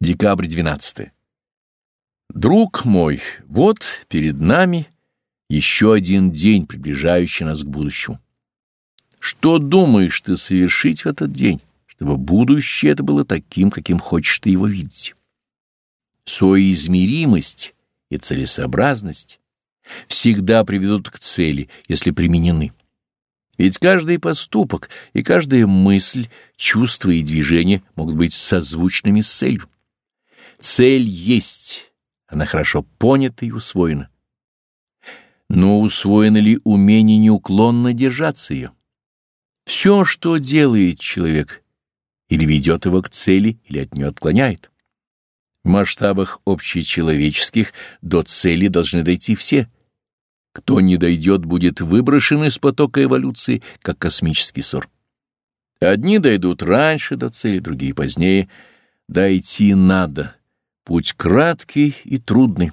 Декабрь 12. Друг мой, вот перед нами еще один день, приближающий нас к будущему. Что думаешь ты совершить в этот день, чтобы будущее это было таким, каким хочешь ты его видеть? Соизмеримость и целесообразность всегда приведут к цели, если применены. Ведь каждый поступок и каждая мысль, чувство и движение могут быть созвучными с целью. Цель есть, она хорошо понята и усвоена. Но усвоено ли умение неуклонно держаться ее? Все, что делает человек, или ведет его к цели, или от нее отклоняет. В масштабах общечеловеческих до цели должны дойти все. Кто не дойдет, будет выброшен из потока эволюции, как космический ссор. Одни дойдут раньше до цели, другие позднее. Дойти надо — Путь краткий и трудный,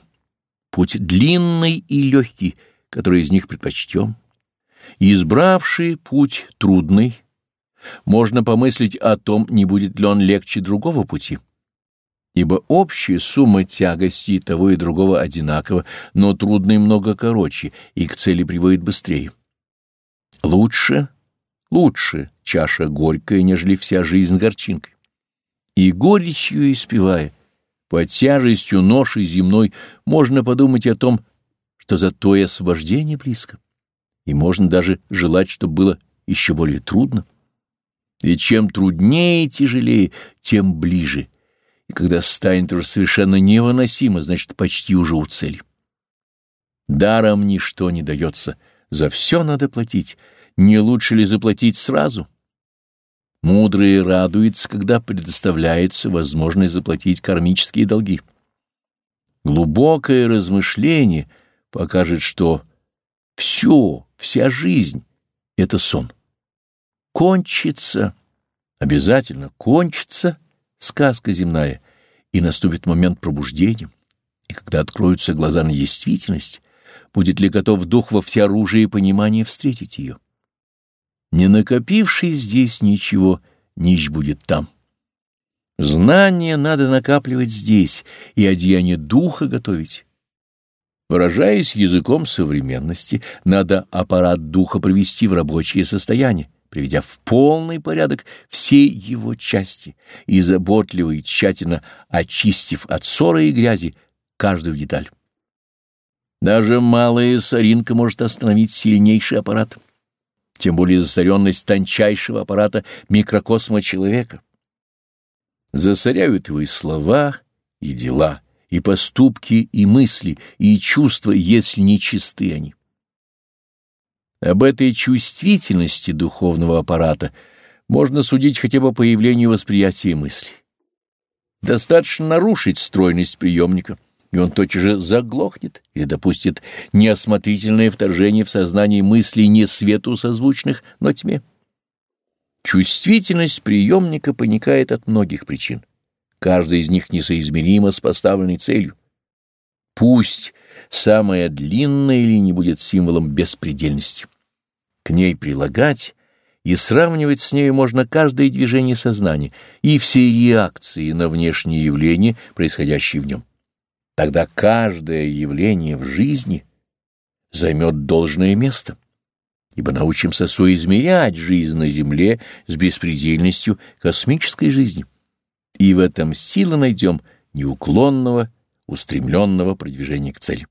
путь длинный и легкий, который из них предпочтем. Избравший путь трудный, можно помыслить о том, не будет ли он легче другого пути. Ибо общая сумма тягостей того и другого одинакова, но трудный много короче и к цели приводит быстрее. Лучше, лучше чаша горькая, нежели вся жизнь с горчинкой. И горечью испевая, под тяжестью ноши земной можно подумать о том, что зато и освобождение близко, и можно даже желать, чтобы было еще более трудно. И чем труднее и тяжелее, тем ближе. И когда станет уже совершенно невыносимо, значит, почти уже у цели. Даром ничто не дается, за все надо платить. Не лучше ли заплатить сразу? Мудрые радуются, когда предоставляется возможность заплатить кармические долги. Глубокое размышление покажет, что все, вся жизнь — это сон. Кончится, обязательно кончится сказка земная, и наступит момент пробуждения. И когда откроются глаза на действительность, будет ли готов дух во всеоружие и понимание встретить ее? Не накопивший здесь ничего, нищ будет там. Знание надо накапливать здесь и одеяние духа готовить. Выражаясь языком современности, надо аппарат духа привести в рабочее состояние, приведя в полный порядок все его части и заботливо и тщательно очистив от ссоры и грязи каждую деталь. Даже малая соринка может остановить сильнейший аппарат тем более засоренность тончайшего аппарата микрокосма человека. Засоряют его и слова, и дела, и поступки, и мысли, и чувства, если не чисты они. Об этой чувствительности духовного аппарата можно судить хотя бы по появлению восприятия мысли. Достаточно нарушить стройность приемника — и он тотчас же заглохнет или допустит неосмотрительное вторжение в сознание мыслей не свету созвучных, но тьме. Чувствительность приемника поникает от многих причин. Каждая из них несоизмеримо с поставленной целью. Пусть самая длинная линия будет символом беспредельности. К ней прилагать и сравнивать с нею можно каждое движение сознания и все реакции на внешние явления, происходящие в нем. Тогда каждое явление в жизни займет должное место, ибо научимся соизмерять жизнь на Земле с беспредельностью космической жизни, и в этом силы найдем неуклонного, устремленного продвижения к цели.